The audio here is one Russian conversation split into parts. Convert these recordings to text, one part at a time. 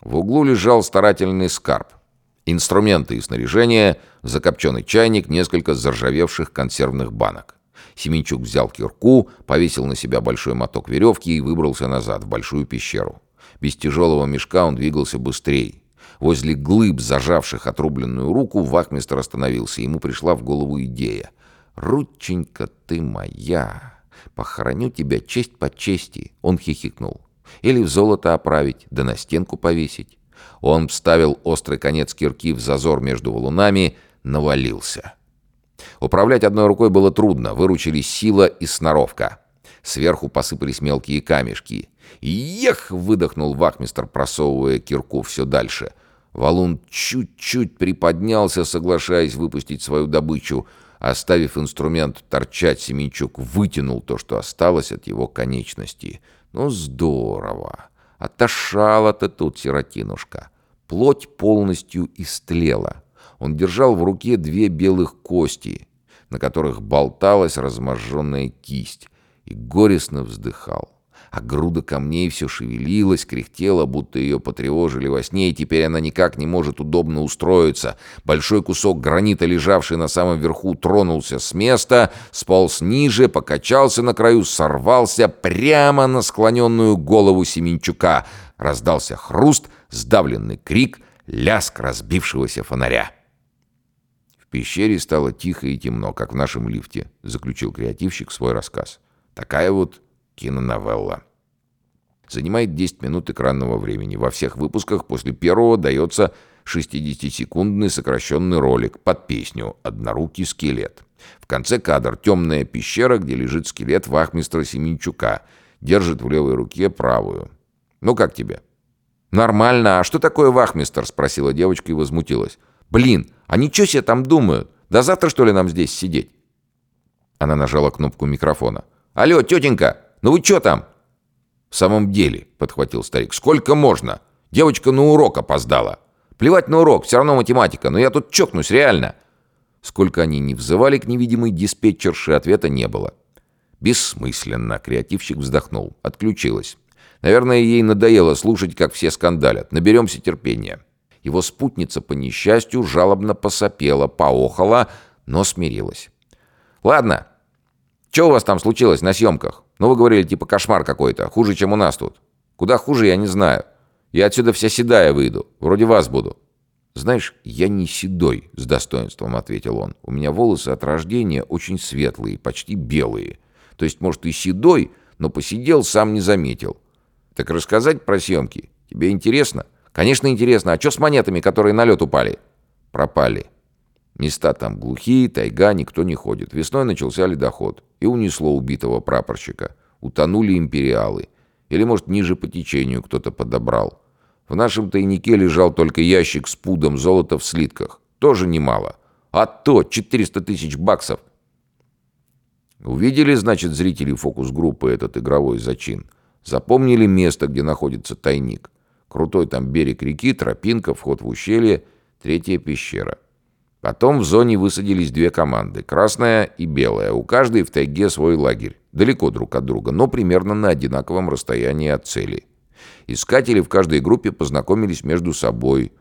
В углу лежал старательный скарб. Инструменты и снаряжение, закопченный чайник, несколько заржавевших консервных банок. Семенчук взял кирку, повесил на себя большой моток веревки и выбрался назад, в большую пещеру. Без тяжелого мешка он двигался быстрее. Возле глыб, зажавших отрубленную руку, вахмистр остановился. Ему пришла в голову идея. «Рученька ты моя! Похороню тебя честь по чести!» Он хихикнул. «Или в золото оправить, да на стенку повесить». Он вставил острый конец кирки в зазор между валунами, навалился. Управлять одной рукой было трудно, выручились сила и сноровка. Сверху посыпались мелкие камешки. «Ех!» — выдохнул вахмистр, просовывая кирку все дальше. Валун чуть-чуть приподнялся, соглашаясь выпустить свою добычу. Оставив инструмент торчать, Семенчук вытянул то, что осталось от его конечности. «Ну, здорово! Отошала-то тут сиротинушка!» Плоть полностью истлела. Он держал в руке две белых кости, на которых болталась разможженная кисть, и горестно вздыхал. А груда камней все шевелилась, кряхтела, будто ее потревожили во сне, и теперь она никак не может удобно устроиться. Большой кусок гранита, лежавший на самом верху, тронулся с места, сполз ниже, покачался на краю, сорвался прямо на склоненную голову Семенчука. Раздался хруст, сдавленный крик, ляск разбившегося фонаря. В пещере стало тихо и темно, как в нашем лифте, заключил креативщик свой рассказ. Такая вот киноновелла. Занимает 10 минут экранного времени. Во всех выпусках после первого дается 60-секундный сокращенный ролик под песню «Однорукий скелет». В конце кадр темная пещера, где лежит скелет вахмистра Семенчука. Держит в левой руке правую. «Ну как тебе?» «Нормально. А что такое вахмистр?» — спросила девочка и возмутилась. «Блин, они что себе там думают? До завтра, что ли, нам здесь сидеть?» Она нажала кнопку микрофона. «Алло, тетенька, ну вы что там?» «В самом деле», — подхватил старик, — «сколько можно? Девочка на урок опоздала. Плевать на урок, все равно математика, но я тут чокнусь, реально». Сколько они не взывали к невидимой диспетчерше, ответа не было. «Бессмысленно», — креативщик вздохнул. Отключилась. Наверное, ей надоело слушать, как все скандалят. Наберемся терпения. Его спутница, по несчастью, жалобно посопела, поохала, но смирилась. «Ладно, что у вас там случилось на съемках? Ну, вы говорили, типа кошмар какой-то. Хуже, чем у нас тут. Куда хуже, я не знаю. Я отсюда вся седая выйду. Вроде вас буду». «Знаешь, я не седой», — с достоинством ответил он. «У меня волосы от рождения очень светлые, почти белые. То есть, может, и седой, но посидел, сам не заметил. Так рассказать про съемки? Тебе интересно?» «Конечно, интересно. А что с монетами, которые на лед упали?» «Пропали. Места там глухие, тайга, никто не ходит. Весной начался ледоход. И унесло убитого прапорщика. Утонули империалы. Или, может, ниже по течению кто-то подобрал. В нашем тайнике лежал только ящик с пудом золота в слитках. Тоже немало. А то 400 тысяч баксов. Увидели, значит, зрители фокус-группы этот игровой зачин. Запомнили место, где находится тайник. Крутой там берег реки, тропинка, вход в ущелье, третья пещера. Потом в зоне высадились две команды, красная и белая. У каждой в тайге свой лагерь, далеко друг от друга, но примерно на одинаковом расстоянии от цели. Искатели в каждой группе познакомились между собой.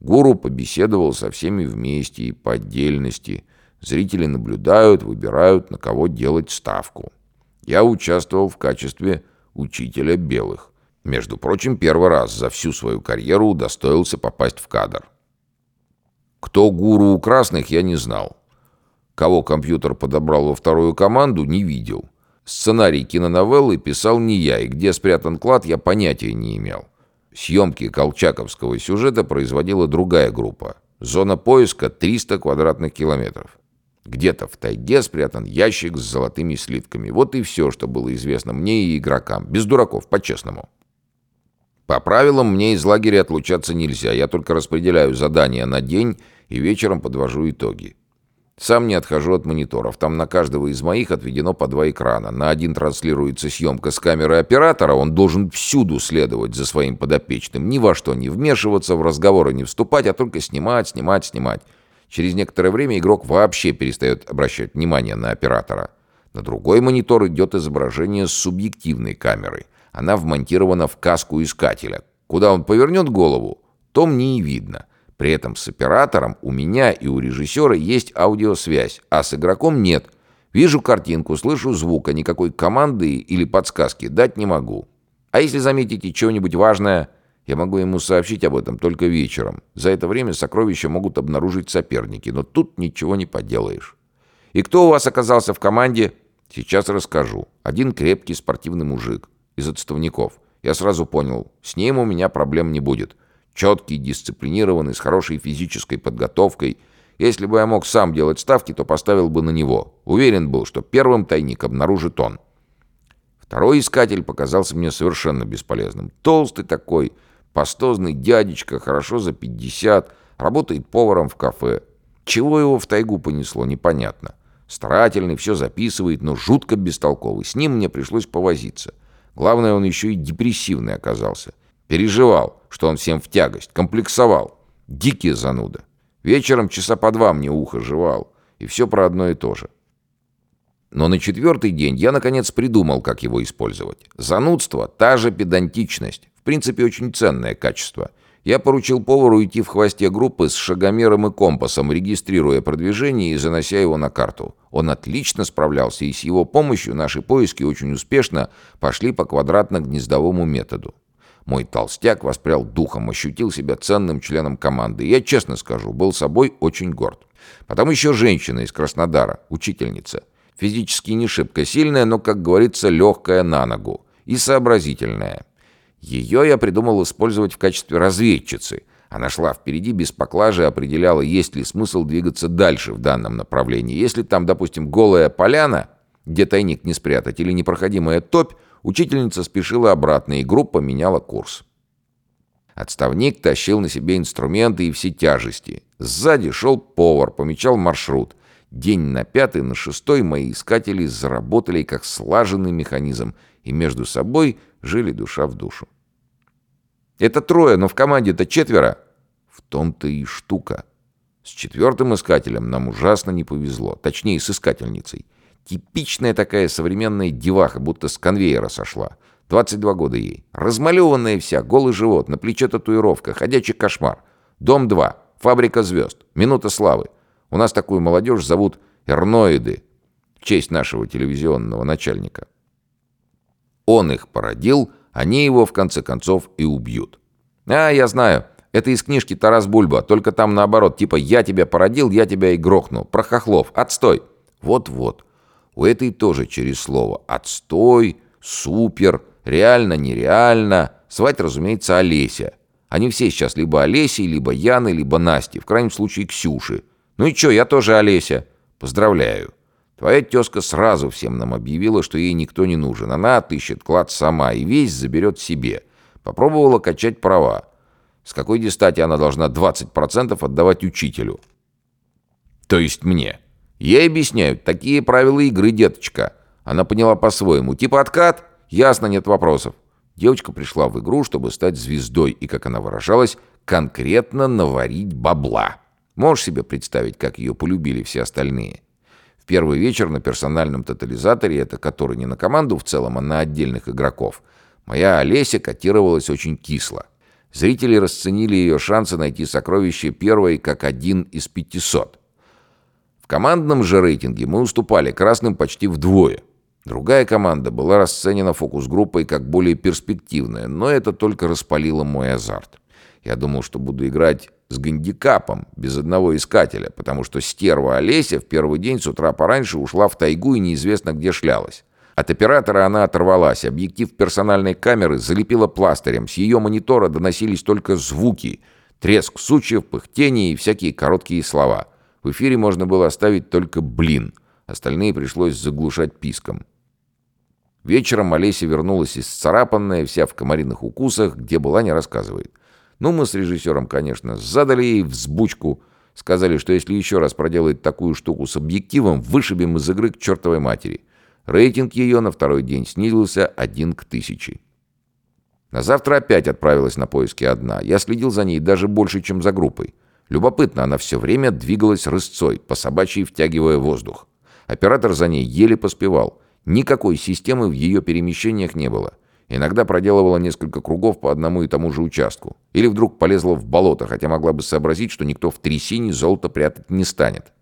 Гуру побеседовал со всеми вместе и по отдельности. Зрители наблюдают, выбирают, на кого делать ставку. Я участвовал в качестве учителя белых. Между прочим, первый раз за всю свою карьеру удостоился попасть в кадр. Кто гуру у красных, я не знал. Кого компьютер подобрал во вторую команду, не видел. Сценарий киноновеллы писал не я, и где спрятан клад, я понятия не имел. Съемки колчаковского сюжета производила другая группа. Зона поиска 300 квадратных километров. Где-то в тайге спрятан ящик с золотыми слитками. Вот и все, что было известно мне и игрокам. Без дураков, по-честному. По правилам, мне из лагеря отлучаться нельзя. Я только распределяю задания на день и вечером подвожу итоги. Сам не отхожу от мониторов. Там на каждого из моих отведено по два экрана. На один транслируется съемка с камеры оператора. Он должен всюду следовать за своим подопечным. Ни во что не вмешиваться, в разговоры не вступать, а только снимать, снимать, снимать. Через некоторое время игрок вообще перестает обращать внимание на оператора. На другой монитор идет изображение с субъективной камерой. Она вмонтирована в каску искателя. Куда он повернет голову, то мне и видно. При этом с оператором у меня и у режиссера есть аудиосвязь, а с игроком нет. Вижу картинку, слышу звук, а никакой команды или подсказки дать не могу. А если заметите что-нибудь важное, я могу ему сообщить об этом только вечером. За это время сокровища могут обнаружить соперники, но тут ничего не поделаешь. И кто у вас оказался в команде? Сейчас расскажу. Один крепкий спортивный мужик из отставников. Я сразу понял, с ним у меня проблем не будет. Четкий, дисциплинированный, с хорошей физической подготовкой. Если бы я мог сам делать ставки, то поставил бы на него. Уверен был, что первым тайник обнаружит он. Второй искатель показался мне совершенно бесполезным. Толстый такой, пастозный дядечка, хорошо за 50, работает поваром в кафе. Чего его в тайгу понесло, непонятно. Старательный, все записывает, но жутко бестолковый. С ним мне пришлось повозиться. Главное, он еще и депрессивный оказался. Переживал, что он всем в тягость, комплексовал. Дикий зануда. Вечером часа по два мне ухо жевал. И все про одно и то же. Но на четвертый день я, наконец, придумал, как его использовать. Занудство — та же педантичность. В принципе, очень ценное качество. Я поручил повару идти в хвосте группы с шагомером и компасом, регистрируя продвижение и занося его на карту. Он отлично справлялся, и с его помощью наши поиски очень успешно пошли по квадратно-гнездовому методу. Мой толстяк воспрял духом, ощутил себя ценным членом команды. Я, честно скажу, был собой очень горд. Потом еще женщина из Краснодара, учительница. Физически не шибко сильная, но, как говорится, легкая на ногу. И сообразительная. Ее я придумал использовать в качестве разведчицы. Она шла впереди без поклажи определяла, есть ли смысл двигаться дальше в данном направлении. Если там, допустим, голая поляна, где тайник не спрятать, или непроходимая топь, Учительница спешила обратно, и группа меняла курс. Отставник тащил на себе инструменты и все тяжести. Сзади шел повар, помечал маршрут. День на пятый, на шестой мои искатели заработали как слаженный механизм и между собой жили душа в душу. «Это трое, но в команде-то четверо!» В том-то и штука. С четвертым искателем нам ужасно не повезло, точнее, с искательницей. Типичная такая современная деваха, будто с конвейера сошла. 22 года ей. Размалеванная вся, голый живот, на плече татуировка, ходячий кошмар. Дом 2, фабрика звезд, минута славы. У нас такую молодежь зовут Эрноиды, в честь нашего телевизионного начальника. Он их породил, они его в конце концов и убьют. А, я знаю, это из книжки Тарас Бульба, только там наоборот, типа «я тебя породил, я тебя и грохну». Про хохлов. Отстой. Вот-вот. У этой тоже через слово «отстой», «супер», «реально», «нереально». Звать, разумеется, Олеся. Они все сейчас либо Олесей, либо Яны, либо Насти, в крайнем случае Ксюши. Ну и чё, я тоже Олеся. Поздравляю. Твоя тезка сразу всем нам объявила, что ей никто не нужен. Она отыщет клад сама и весь заберет себе. Попробовала качать права. С какой дистати она должна 20% отдавать учителю? То есть мне. Ей объясняют, такие правила игры, деточка. Она поняла по-своему. Типа откат? Ясно, нет вопросов. Девочка пришла в игру, чтобы стать звездой и, как она выражалась, конкретно наварить бабла. Можешь себе представить, как ее полюбили все остальные? В первый вечер на персональном тотализаторе, это который не на команду в целом, а на отдельных игроков, моя Олеся котировалась очень кисло. Зрители расценили ее шансы найти сокровище первой как один из пятисот. В командном же рейтинге мы уступали красным почти вдвое. Другая команда была расценена фокус-группой как более перспективная, но это только распалило мой азарт. Я думал, что буду играть с гандикапом, без одного искателя, потому что стерва Олеся в первый день с утра пораньше ушла в тайгу и неизвестно где шлялась. От оператора она оторвалась, объектив персональной камеры залепила пластырем, с ее монитора доносились только звуки, треск сучьев, пыхтение и всякие короткие слова — в эфире можно было оставить только «блин», остальные пришлось заглушать писком. Вечером Олеся вернулась исцарапанная, вся в комариных укусах, где была, не рассказывает. Ну, мы с режиссером, конечно, задали ей взбучку, сказали, что если еще раз проделает такую штуку с объективом, вышибем из игры к чертовой матери. Рейтинг ее на второй день снизился один к тысяче. На завтра опять отправилась на поиски одна. Я следил за ней даже больше, чем за группой. Любопытно, она все время двигалась рысцой, по собачьей втягивая воздух. Оператор за ней еле поспевал. Никакой системы в ее перемещениях не было. Иногда проделывала несколько кругов по одному и тому же участку. Или вдруг полезла в болото, хотя могла бы сообразить, что никто в трясине золото прятать не станет.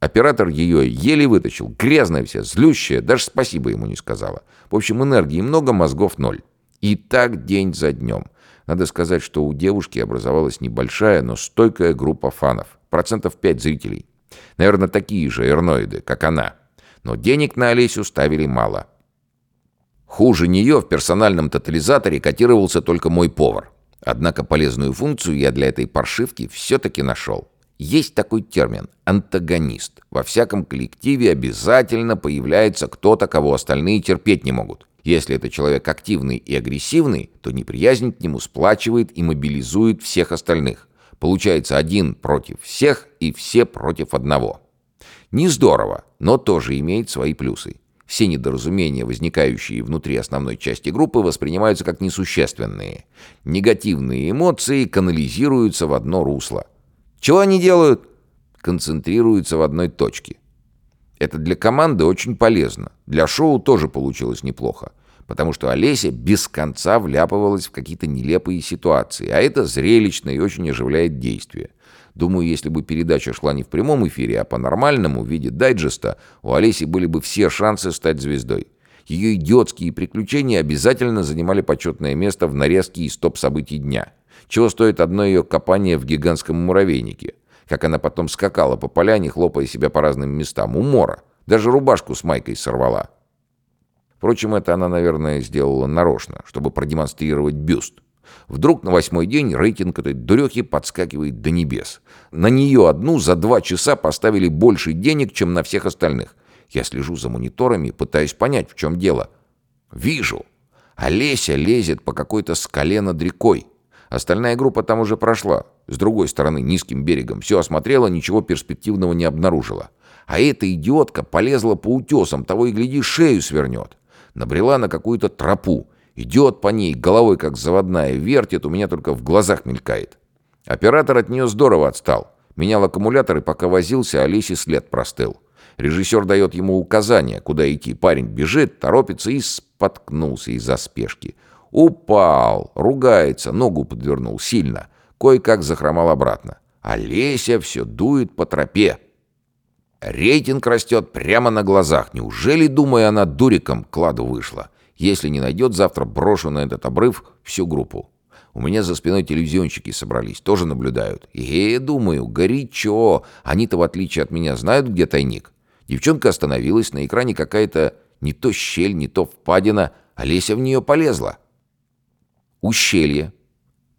Оператор ее еле вытащил. Грязная вся, злющая, даже спасибо ему не сказала. В общем, энергии много, мозгов ноль. И так день за днем. Надо сказать, что у девушки образовалась небольшая, но стойкая группа фанов. Процентов 5 зрителей. Наверное, такие же эрноиды, как она. Но денег на Олесю ставили мало. Хуже нее в персональном тотализаторе котировался только мой повар. Однако полезную функцию я для этой паршивки все-таки нашел. Есть такой термин – антагонист. Во всяком коллективе обязательно появляется кто-то, кого остальные терпеть не могут. Если это человек активный и агрессивный, то неприязнь к нему сплачивает и мобилизует всех остальных. Получается один против всех и все против одного. Не здорово, но тоже имеет свои плюсы. Все недоразумения, возникающие внутри основной части группы, воспринимаются как несущественные. Негативные эмоции канализируются в одно русло. Чего они делают? Концентрируются в одной точке. Это для команды очень полезно. Для шоу тоже получилось неплохо. Потому что Олеся без конца вляпывалась в какие-то нелепые ситуации. А это зрелищно и очень оживляет действие. Думаю, если бы передача шла не в прямом эфире, а по-нормальному, в виде дайджеста, у Олеси были бы все шансы стать звездой. Ее идиотские приключения обязательно занимали почетное место в нарезке из топ-событий дня. Чего стоит одно ее копание в гигантском муравейнике как она потом скакала по поляне, хлопая себя по разным местам. Умора. Даже рубашку с майкой сорвала. Впрочем, это она, наверное, сделала нарочно, чтобы продемонстрировать бюст. Вдруг на восьмой день рейтинг этой дурехи подскакивает до небес. На нее одну за два часа поставили больше денег, чем на всех остальных. Я слежу за мониторами, пытаюсь понять, в чем дело. Вижу. Олеся лезет по какой-то скале над рекой. Остальная группа там уже прошла. С другой стороны, низким берегом. Все осмотрела, ничего перспективного не обнаружила. А эта идиотка полезла по утесам, того и гляди, шею свернет. Набрела на какую-то тропу. Идет по ней, головой как заводная, вертит, у меня только в глазах мелькает. Оператор от нее здорово отстал. Менял аккумуляторы, пока возился, а Лесе след простыл. Режиссер дает ему указания, куда идти. Парень бежит, торопится и споткнулся из-за спешки. Упал, ругается, ногу подвернул сильно. Кое-как захромал обратно. А Леся все дует по тропе. Рейтинг растет прямо на глазах. Неужели, думая, она дуриком кладу вышла? Если не найдет, завтра брошу на этот обрыв всю группу. У меня за спиной телевизионщики собрались, тоже наблюдают. И думаю, горячо. Они-то, в отличие от меня, знают, где тайник. Девчонка остановилась, на экране какая-то не то щель, не то впадина, а Леся в нее полезла. Ущелье.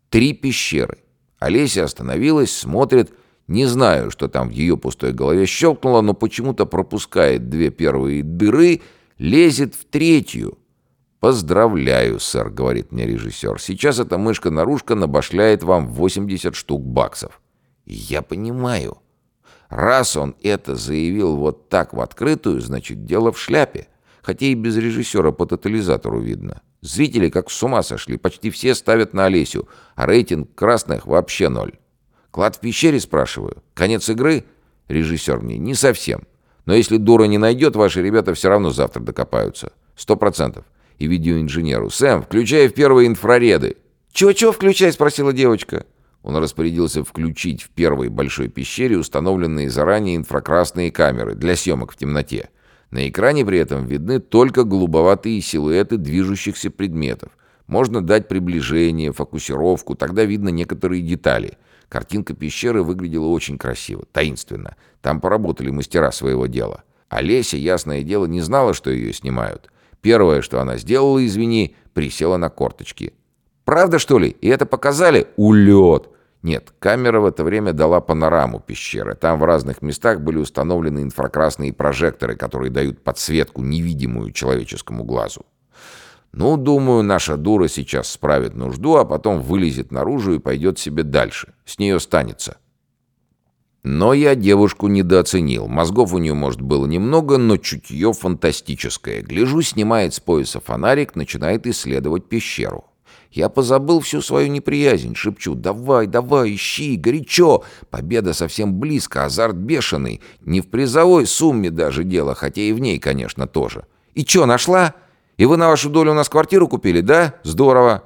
Три пещеры. Олеся остановилась, смотрит. Не знаю, что там в ее пустой голове щелкнуло, но почему-то пропускает две первые дыры, лезет в третью. «Поздравляю, сэр», — говорит мне режиссер. «Сейчас эта мышка-нарушка набашляет вам 80 штук баксов». я понимаю. Раз он это заявил вот так в открытую, значит, дело в шляпе. Хотя и без режиссера по тотализатору видно. Зрители как с ума сошли, почти все ставят на Олесю, а рейтинг красных вообще ноль. Клад в пещере, спрашиваю. Конец игры? Режиссер мне, не совсем. Но если дура не найдет, ваши ребята все равно завтра докопаются. Сто процентов. И видеоинженеру. Сэм, включай в первые инфрареды. «Чего-чего включай?» — спросила девочка. Он распорядился включить в первой большой пещере установленные заранее инфракрасные камеры для съемок в темноте. На экране при этом видны только голубоватые силуэты движущихся предметов. Можно дать приближение, фокусировку, тогда видно некоторые детали. Картинка пещеры выглядела очень красиво, таинственно. Там поработали мастера своего дела. Олеся, ясное дело, не знала, что ее снимают. Первое, что она сделала, извини, присела на корточки. «Правда, что ли? И это показали?» «Улет!» Нет, камера в это время дала панораму пещеры. Там в разных местах были установлены инфракрасные прожекторы, которые дают подсветку, невидимую человеческому глазу. Ну, думаю, наша дура сейчас справит нужду, а потом вылезет наружу и пойдет себе дальше. С нее станется. Но я девушку недооценил. Мозгов у нее, может, было немного, но чутье фантастическое. Гляжу, снимает с пояса фонарик, начинает исследовать пещеру. Я позабыл всю свою неприязнь, шепчу «Давай, давай, ищи, горячо!» Победа совсем близко, азарт бешеный. Не в призовой сумме даже дело, хотя и в ней, конечно, тоже. «И чё, нашла?» И вы на вашу долю у нас квартиру купили, да? Здорово.